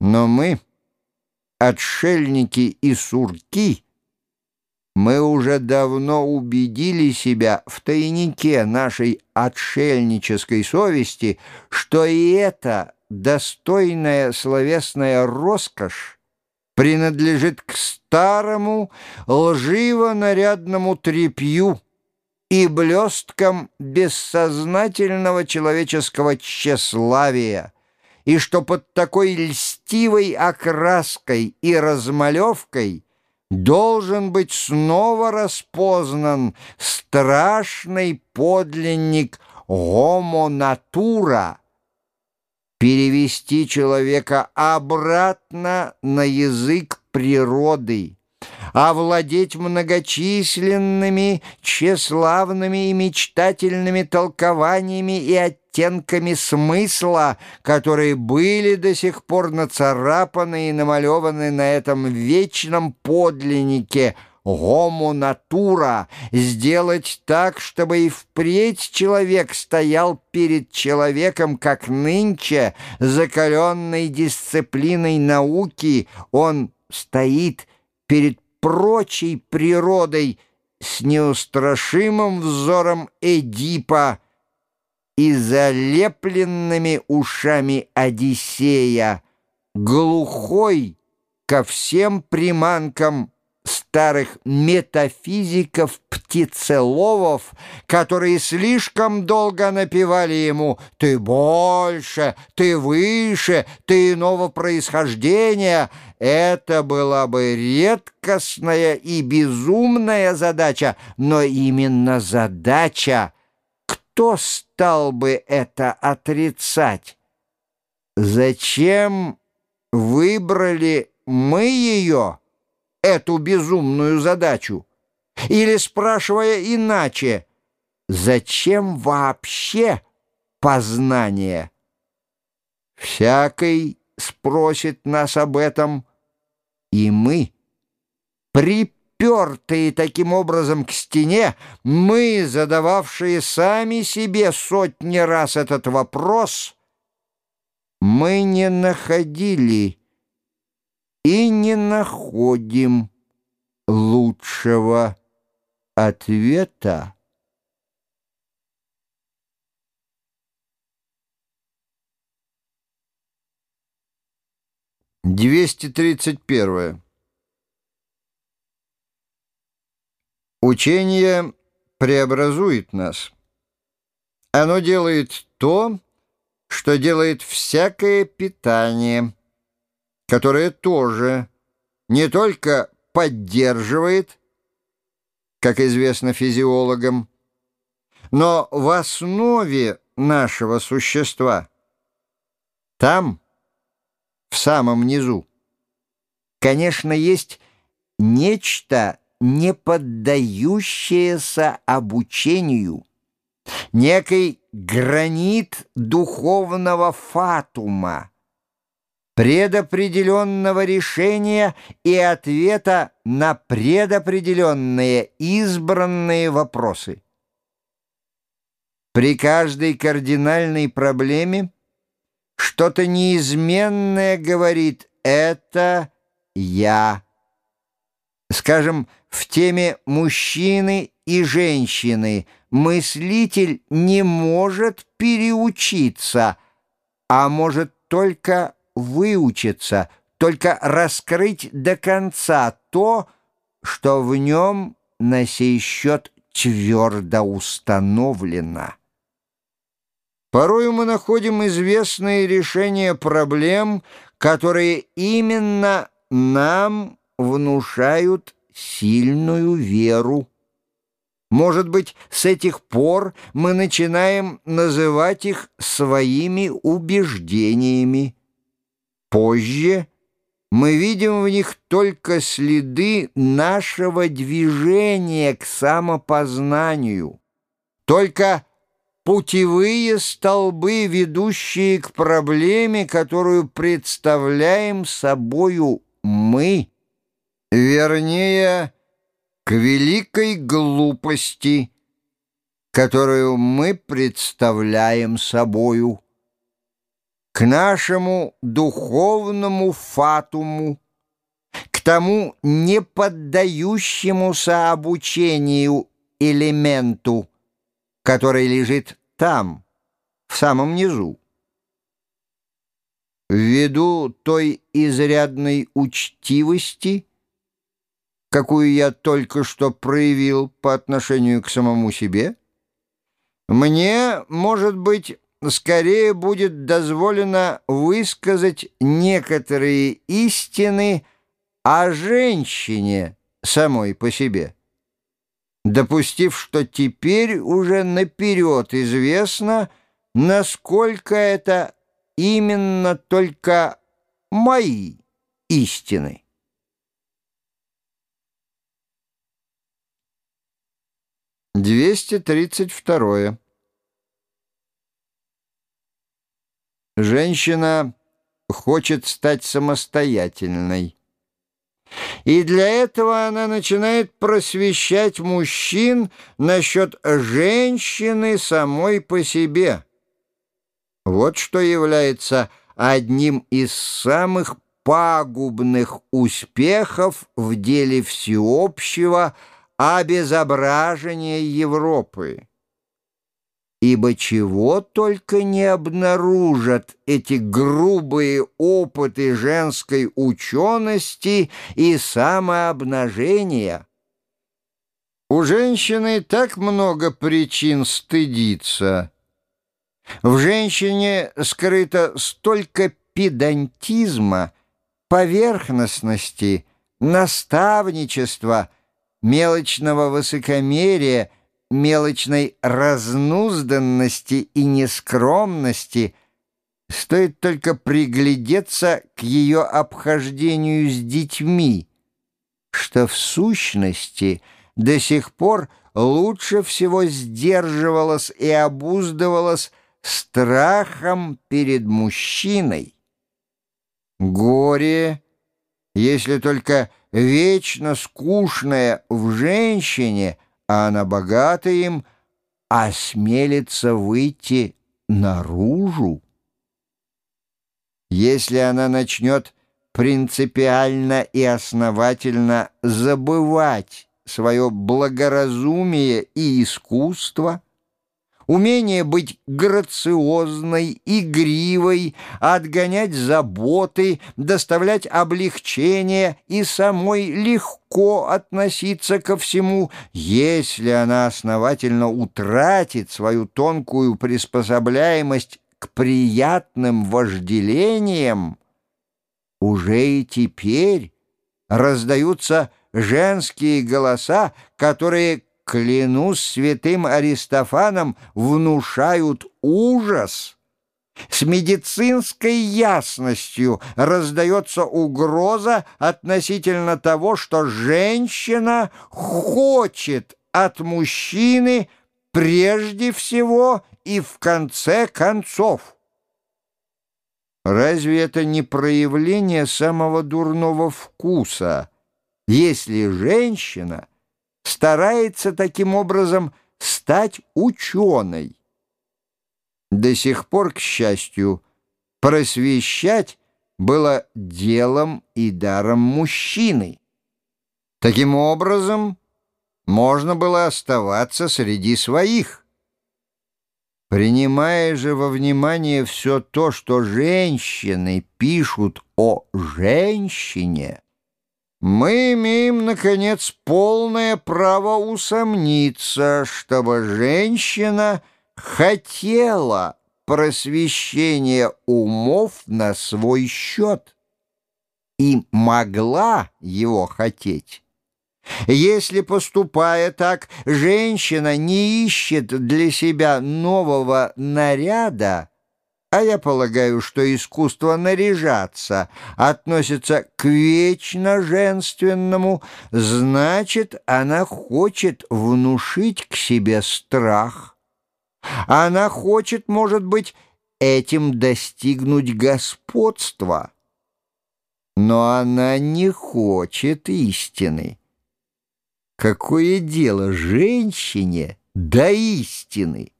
Но мы, отшельники и сурки, мы уже давно убедили себя в тайнике нашей отшельнической совести, что и эта достойная словесная роскошь принадлежит к старому лживо-нарядному трепью и блесткам бессознательного человеческого тщеславия, и что под такой льстивой окраской и размалевкой должен быть снова распознан страшный подлинник «Homo natura», перевести человека обратно на язык природы, овладеть многочисленными, тщеславными и мечтательными толкованиями и оттенками смысла, которые были до сих пор нацарапаны и намалеваны на этом вечном подлиннике – гому натура, сделать так, чтобы и впредь человек стоял перед человеком, как нынче, закаленной дисциплиной науки, он стоит перед прочей природой с неустрашимым взором Эдипа и залепленными ушами Одиссея, глухой ко всем приманкам старых метафизиков-птицеловов, которые слишком долго напевали ему «ты больше, ты выше, ты иного происхождения», это была бы редкостная и безумная задача, но именно задача. Кто стал бы это отрицать? Зачем выбрали мы ее? Эту безумную задачу? Или, спрашивая иначе, зачем вообще познание? Всякий спросит нас об этом, и мы, припертые таким образом к стене, мы, задававшие сами себе сотни раз этот вопрос, мы не находили не находим лучшего ответа. Двести тридцать первое. Учение преобразует нас. Оно делает то, что делает всякое питание – которое тоже не только поддерживает, как известно физиологам, но в основе нашего существа, там, в самом низу, конечно, есть нечто, не поддающееся обучению, некий гранит духовного фатума, предопределенного решения и ответа на предопределенные избранные вопросы. При каждой кардинальной проблеме что-то неизменное говорит «это я». Скажем, в теме мужчины и женщины мыслитель не может переучиться, а может только выучиться, только раскрыть до конца то, что в нем на сей счет твердо установлено. Порою мы находим известные решения проблем, которые именно нам внушают сильную веру. Может быть, с этих пор мы начинаем называть их своими убеждениями. Позже мы видим в них только следы нашего движения к самопознанию, только путевые столбы, ведущие к проблеме, которую представляем собою мы, вернее, к великой глупости, которую мы представляем собою. К нашему духовному фатуму, к тому неподдающемуся обучению элементу, который лежит там, в самом низу. Ввиду той изрядной учтивости, какую я только что проявил по отношению к самому себе, мне, может быть, скорее будет дозволено высказать некоторые истины о женщине самой по себе, допустив, что теперь уже наперед известно, насколько это именно только мои истины. Двести тридцать второе. Женщина хочет стать самостоятельной. И для этого она начинает просвещать мужчин насчет женщины самой по себе. Вот что является одним из самых пагубных успехов в деле всеобщего обезображения Европы. Ибо чего только не обнаружат эти грубые опыты женской учености и самообнажения. У женщины так много причин стыдиться. В женщине скрыто столько педантизма, поверхностности, наставничества, мелочного высокомерия — мелочной разнузданности и нескромности, стоит только приглядеться к ее обхождению с детьми, что в сущности до сих пор лучше всего сдерживалась и обуздывалась страхом перед мужчиной. Горе, если только вечно скучное в женщине — а она богата им, осмелится выйти наружу. Если она начнет принципиально и основательно забывать свое благоразумие и искусство — умение быть грациозной, игривой, отгонять заботы, доставлять облегчение и самой легко относиться ко всему, если она основательно утратит свою тонкую приспособляемость к приятным вожделениям, уже и теперь раздаются женские голоса, которые клянусь святым Аристофаном, внушают ужас. С медицинской ясностью раздается угроза относительно того, что женщина хочет от мужчины прежде всего и в конце концов. Разве это не проявление самого дурного вкуса, если женщина старается таким образом стать ученой. До сих пор, к счастью, просвещать было делом и даром мужчины. Таким образом, можно было оставаться среди своих. Принимая же во внимание все то, что женщины пишут о женщине, мы имеем, наконец, полное право усомниться, чтобы женщина хотела просвещения умов на свой счет и могла его хотеть. Если, поступая так, женщина не ищет для себя нового наряда, а я полагаю, что искусство наряжаться относится к вечно женственному, значит, она хочет внушить к себе страх. Она хочет, может быть, этим достигнуть господства. Но она не хочет истины. Какое дело женщине до истины?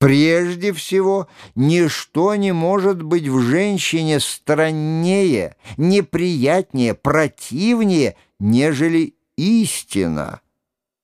Прежде всего, ничто не может быть в женщине страннее, неприятнее, противнее, нежели истина.